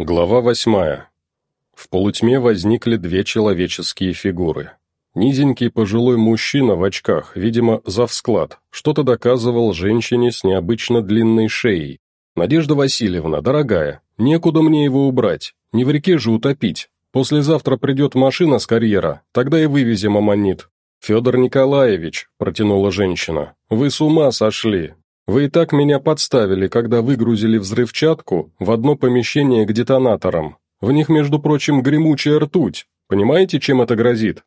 Глава восьмая. В полутьме возникли две человеческие фигуры. Низенький пожилой мужчина в очках, видимо, завсклад, что-то доказывал женщине с необычно длинной шеей. «Надежда Васильевна, дорогая, некуда мне его убрать, не в реке же утопить. Послезавтра придет машина с карьера, тогда и вывезем аммонит». «Федор Николаевич», — протянула женщина, — «вы с ума сошли, вы и так меня подставили, когда выгрузили взрывчатку в одно помещение к детонаторам. В них, между прочим, гремучая ртуть. Понимаете, чем это грозит?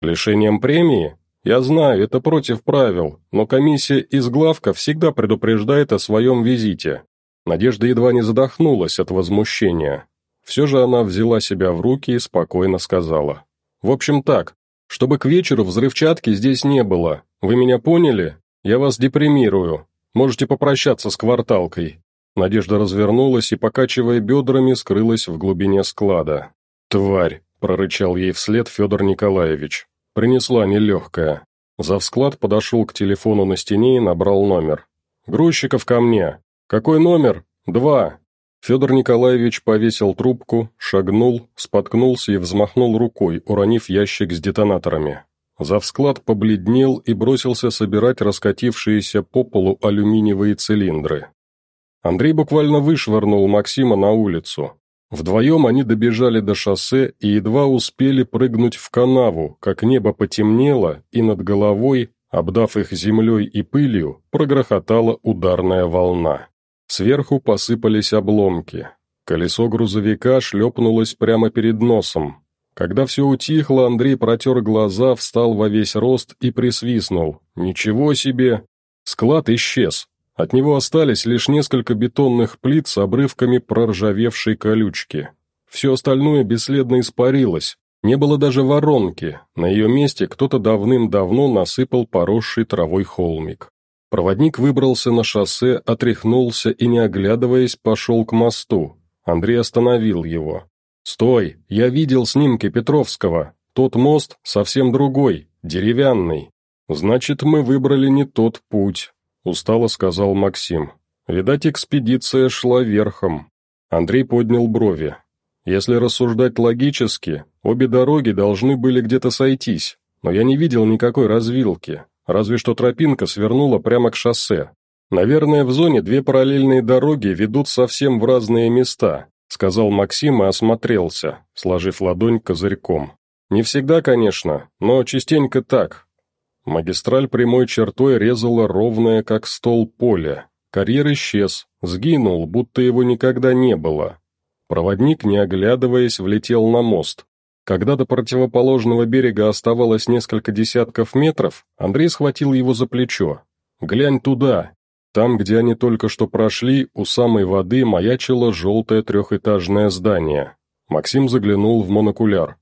Лишением премии? Я знаю, это против правил, но комиссия из главка всегда предупреждает о своем визите. Надежда едва не задохнулась от возмущения. Все же она взяла себя в руки и спокойно сказала. «В общем так, чтобы к вечеру взрывчатки здесь не было. Вы меня поняли? Я вас депримирую. Можете попрощаться с кварталкой». Надежда развернулась и, покачивая бедрами, скрылась в глубине склада. «Тварь!» — прорычал ей вслед Федор Николаевич. Принесла нелегкая. Завсклад подошел к телефону на стене и набрал номер. «Грузчиков ко мне!» «Какой номер?» «Два!» Федор Николаевич повесил трубку, шагнул, споткнулся и взмахнул рукой, уронив ящик с детонаторами. Завсклад побледнел и бросился собирать раскатившиеся по полу алюминиевые цилиндры. Андрей буквально вышвырнул Максима на улицу. Вдвоем они добежали до шоссе и едва успели прыгнуть в канаву, как небо потемнело, и над головой, обдав их землей и пылью, прогрохотала ударная волна. Сверху посыпались обломки. Колесо грузовика шлепнулось прямо перед носом, когда все утихло, Андрей протер глаза, встал во весь рост и присвистнул. «Ничего себе!» Склад исчез. От него остались лишь несколько бетонных плит с обрывками проржавевшей колючки. Все остальное бесследно испарилось. Не было даже воронки. На ее месте кто-то давным-давно насыпал поросший травой холмик. Проводник выбрался на шоссе, отряхнулся и, не оглядываясь, пошел к мосту. Андрей остановил его. «Стой! Я видел снимки Петровского. Тот мост совсем другой, деревянный. Значит, мы выбрали не тот путь», — устало сказал Максим. «Видать, экспедиция шла верхом». Андрей поднял брови. «Если рассуждать логически, обе дороги должны были где-то сойтись, но я не видел никакой развилки, разве что тропинка свернула прямо к шоссе. Наверное, в зоне две параллельные дороги ведут совсем в разные места, сказал Максим и осмотрелся, сложив ладонь козырьком. «Не всегда, конечно, но частенько так». Магистраль прямой чертой резала ровное, как стол поле. Карьер исчез, сгинул, будто его никогда не было. Проводник, не оглядываясь, влетел на мост. Когда до противоположного берега оставалось несколько десятков метров, Андрей схватил его за плечо. «Глянь туда!» Там, где они только что прошли, у самой воды маячило желтое трехэтажное здание. Максим заглянул в монокуляр.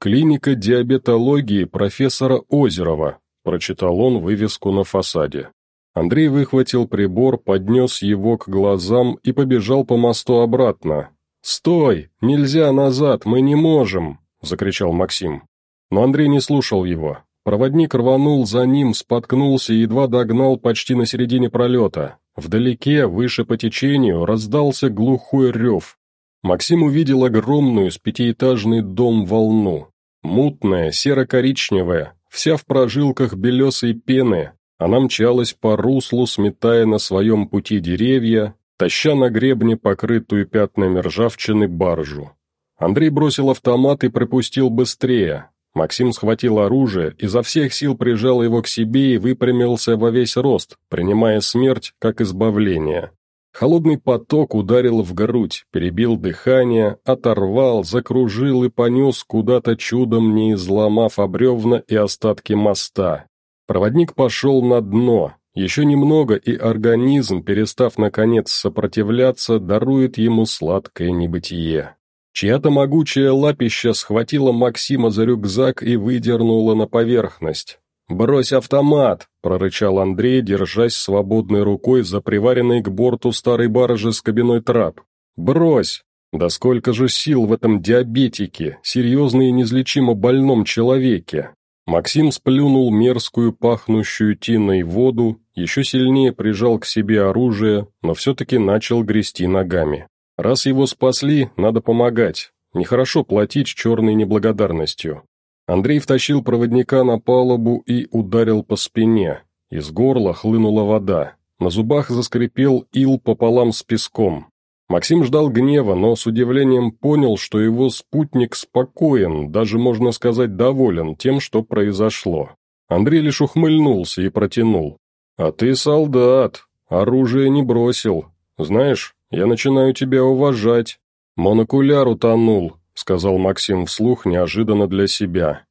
«Клиника диабетологии профессора Озерова», прочитал он вывеску на фасаде. Андрей выхватил прибор, поднес его к глазам и побежал по мосту обратно. «Стой! Нельзя назад, мы не можем!» — закричал Максим. Но Андрей не слушал его. Проводник рванул за ним, споткнулся и едва догнал почти на середине пролета. Вдалеке, выше по течению, раздался глухой рев. Максим увидел огромную с пятиэтажный дом волну. Мутная, серо-коричневая, вся в прожилках белесой пены, она мчалась по руслу, сметая на своем пути деревья, таща на гребне покрытую пятнами ржавчины баржу. Андрей бросил автомат и пропустил быстрее, Максим схватил оружие, изо всех сил прижал его к себе и выпрямился во весь рост, принимая смерть как избавление. Холодный поток ударил в грудь, перебил дыхание, оторвал, закружил и понес куда-то чудом, не изломав обревна и остатки моста. Проводник пошел на дно, еще немного, и организм, перестав наконец сопротивляться, дарует ему сладкое небытие. Чья-то могучая лапища схватила Максима за рюкзак и выдернула на поверхность. «Брось автомат!» — прорычал Андрей, держась свободной рукой за приваренный к борту старой баржи с кабиной трап. «Брось! Да сколько же сил в этом диабетике, серьезно и неизлечимо больном человеке!» Максим сплюнул мерзкую, пахнущую тиной воду, еще сильнее прижал к себе оружие, но все-таки начал грести ногами. Раз его спасли, надо помогать. Нехорошо платить черной неблагодарностью. Андрей втащил проводника на палубу и ударил по спине. Из горла хлынула вода. На зубах заскрипел ил пополам с песком. Максим ждал гнева, но с удивлением понял, что его спутник спокоен, даже, можно сказать, доволен тем, что произошло. Андрей лишь ухмыльнулся и протянул. «А ты солдат, оружие не бросил. Знаешь, я начинаю тебя уважать. Монокуляр утонул», — сказал Максим вслух неожиданно для себя.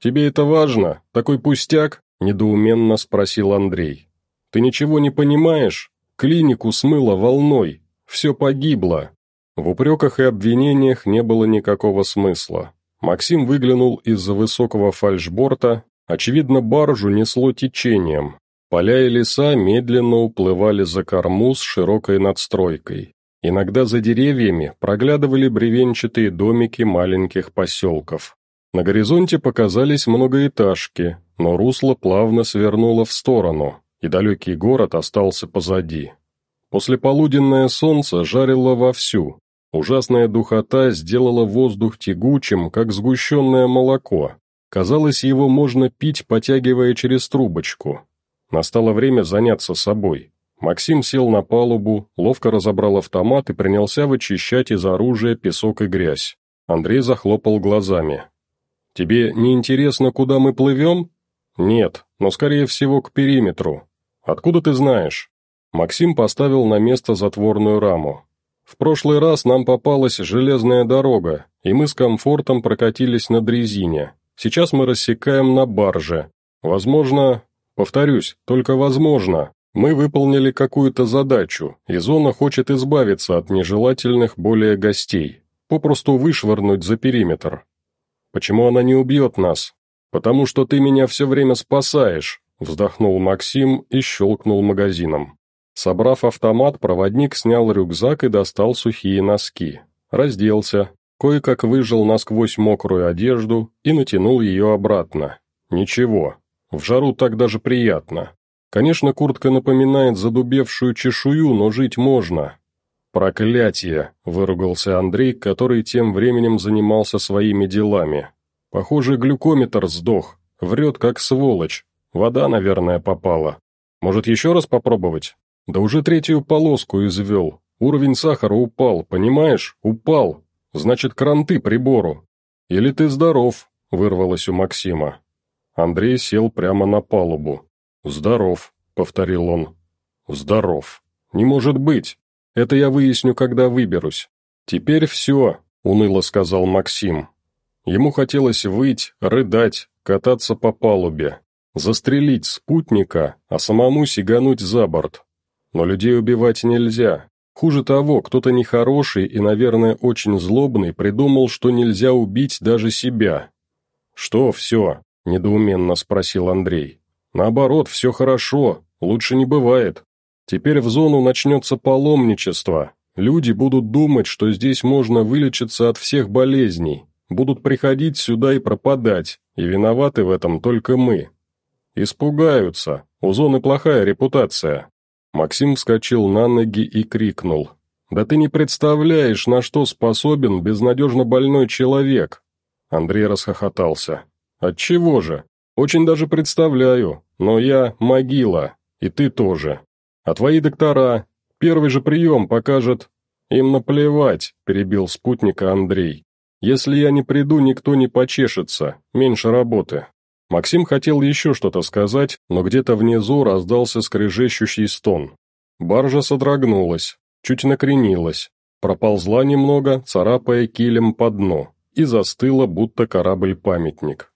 «Тебе это важно? Такой пустяк?» — недоуменно спросил Андрей. «Ты ничего не понимаешь? Клинику смыло волной. Все погибло». В упреках и обвинениях не было никакого смысла. Максим выглянул из-за высокого фальшборта, очевидно, баржу несло течением. Поля и леса медленно уплывали за корму с широкой надстройкой. Иногда за деревьями проглядывали бревенчатые домики маленьких поселков. На горизонте показались многоэтажки, но русло плавно свернуло в сторону, и далекий город остался позади. Послеполуденное солнце жарило вовсю. Ужасная духота сделала воздух тягучим, как сгущенное молоко. Казалось, его можно пить, потягивая через трубочку. Настало время заняться собой. Максим сел на палубу, ловко разобрал автомат и принялся вычищать из оружия песок и грязь. Андрей захлопал глазами. «Тебе не интересно, куда мы плывем?» «Нет, но, скорее всего, к периметру. Откуда ты знаешь?» Максим поставил на место затворную раму. «В прошлый раз нам попалась железная дорога, и мы с комфортом прокатились на дрезине. Сейчас мы рассекаем на барже. Возможно, повторюсь, только возможно, мы выполнили какую-то задачу, и зона хочет избавиться от нежелательных более гостей, попросту вышвырнуть за периметр. Почему она не убьет нас? Потому что ты меня все время спасаешь, вздохнул Максим и щелкнул магазином. Собрав автомат, проводник снял рюкзак и достал сухие носки. Разделся, кое-как выжил насквозь мокрую одежду и натянул ее обратно. Ничего, в жару так даже приятно. Конечно, куртка напоминает задубевшую чешую, но жить можно. «Проклятие!» – выругался Андрей, который тем временем занимался своими делами. «Похоже, глюкометр сдох. Врет, как сволочь. Вода, наверное, попала. Может, еще раз попробовать? Да уже третью полоску извел. Уровень сахара упал, понимаешь? Упал. Значит, кранты прибору. Или ты здоров?» – вырвалось у Максима. Андрей сел прямо на палубу. «Здоров», — повторил он. «Здоров. Не может быть. Это я выясню, когда выберусь. Теперь все», — уныло сказал Максим. Ему хотелось выть, рыдать, кататься по палубе, застрелить спутника, а самому сигануть за борт. Но людей убивать нельзя. Хуже того, кто-то нехороший и, наверное, очень злобный придумал, что нельзя убить даже себя. «Что все?» – недоуменно спросил Андрей. Наоборот, все хорошо, лучше не бывает. Теперь в зону начнется паломничество. Люди будут думать, что здесь можно вылечиться от всех болезней, будут приходить сюда и пропадать, и виноваты в этом только мы. Испугаются, у зоны плохая репутация. Максим вскочил на ноги и крикнул. «Да ты не представляешь, на что способен безнадежно больной человек!» Андрей расхохотался. «Отчего же? Очень даже представляю, но я могила, и ты тоже. А твои доктора, первый же прием покажет... Им наплевать, перебил спутника Андрей. Если я не приду, никто не почешется, меньше работы. Максим хотел еще что-то сказать, но где-то внизу раздался скрежещущий стон. Баржа содрогнулась, чуть накренилась, проползла немного, царапая килем по дну, и застыла, будто корабль-памятник.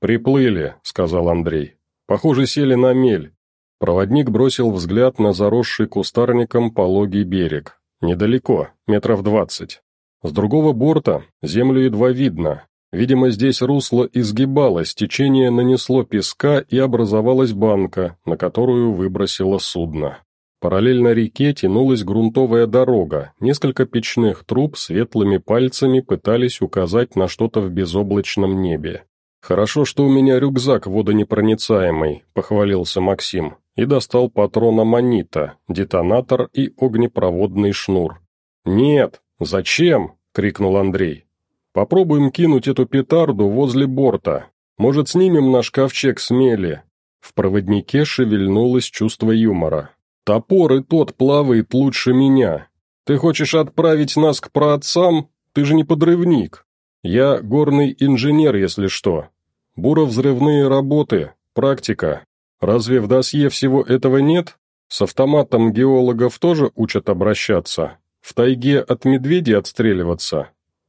«Приплыли», — сказал Андрей. «Похоже, сели на мель». Проводник бросил взгляд на заросший кустарником пологий берег. Недалеко, метров двадцать. С другого борта землю едва видно. Видимо, здесь русло изгибалось, течение нанесло песка и образовалась банка, на которую выбросило судно. Параллельно реке тянулась грунтовая дорога, несколько печных труб светлыми пальцами пытались указать на что-то в безоблачном небе. «Хорошо, что у меня рюкзак водонепроницаемый», — похвалился Максим, и достал патрон аммонита, детонатор и огнепроводный шнур. «Нет, зачем?» — крикнул Андрей. «Попробуем кинуть эту петарду возле борта. Может, снимем наш ковчег с мели?» В проводнике шевельнулось чувство юмора. «Топор и тот плавает лучше меня. Ты хочешь отправить нас к праотцам? Ты же не подрывник. Я горный инженер, если что. Буровзрывные работы, практика. Разве в досье всего этого нет? С автоматом геологов тоже учат обращаться. В тайге от медведей отстреливаться.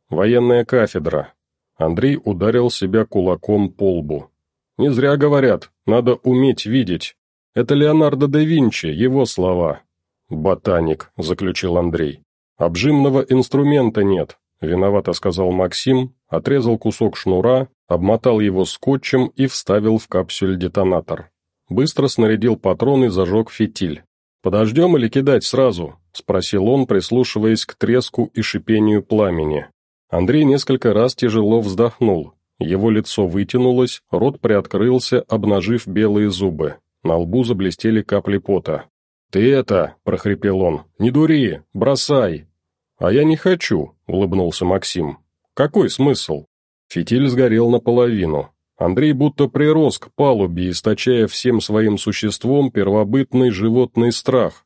Военная кафедра. Андрей ударил себя кулаком по лбу. Не зря говорят, надо уметь видеть. Это Леонардо да Винчи, его слова. «Ботаник», — заключил Андрей. «Обжимного инструмента нет», — виновато сказал Максим, отрезал кусок шнура, обмотал его скотчем и вставил в капсюль детонатор. Быстро снарядил патрон и зажег фитиль. «Подождем или кидать сразу?» — спросил он, прислушиваясь к треску и шипению пламени. Андрей несколько раз тяжело вздохнул. Его лицо вытянулось, рот приоткрылся, обнажив белые зубы. На лбу заблестели капли пота. «Ты это!» – прохрипел он. «Не дури! Бросай!» «А я не хочу!» – улыбнулся Максим. «Какой смысл?» Фитиль сгорел наполовину. Андрей будто прирос к палубе, источая всем своим существом первобытный животный страх.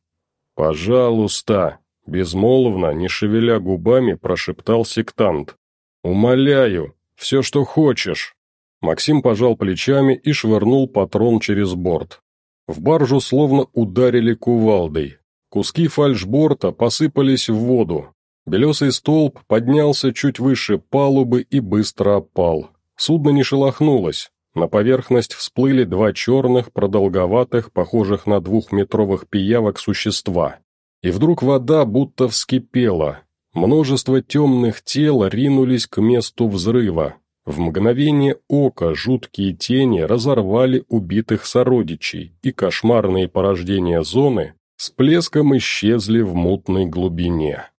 «Пожалуйста!» – безмолвно, не шевеля губами, прошептал сектант. «Умоляю! Все, что хочешь!» Максим пожал плечами и швырнул патрон через борт. В баржу словно ударили кувалдой. Куски фальшборта посыпались в воду. Белесый столб поднялся чуть выше палубы и быстро опал. Судно не шелохнулось. На поверхность всплыли два черных, продолговатых, похожих на двухметровых пиявок существа. И вдруг вода будто вскипела. Множество темных тел ринулись к месту взрыва. В мгновение ока жуткие тени разорвали убитых сородичей, и кошмарные порождения зоны с плеском исчезли в мутной глубине.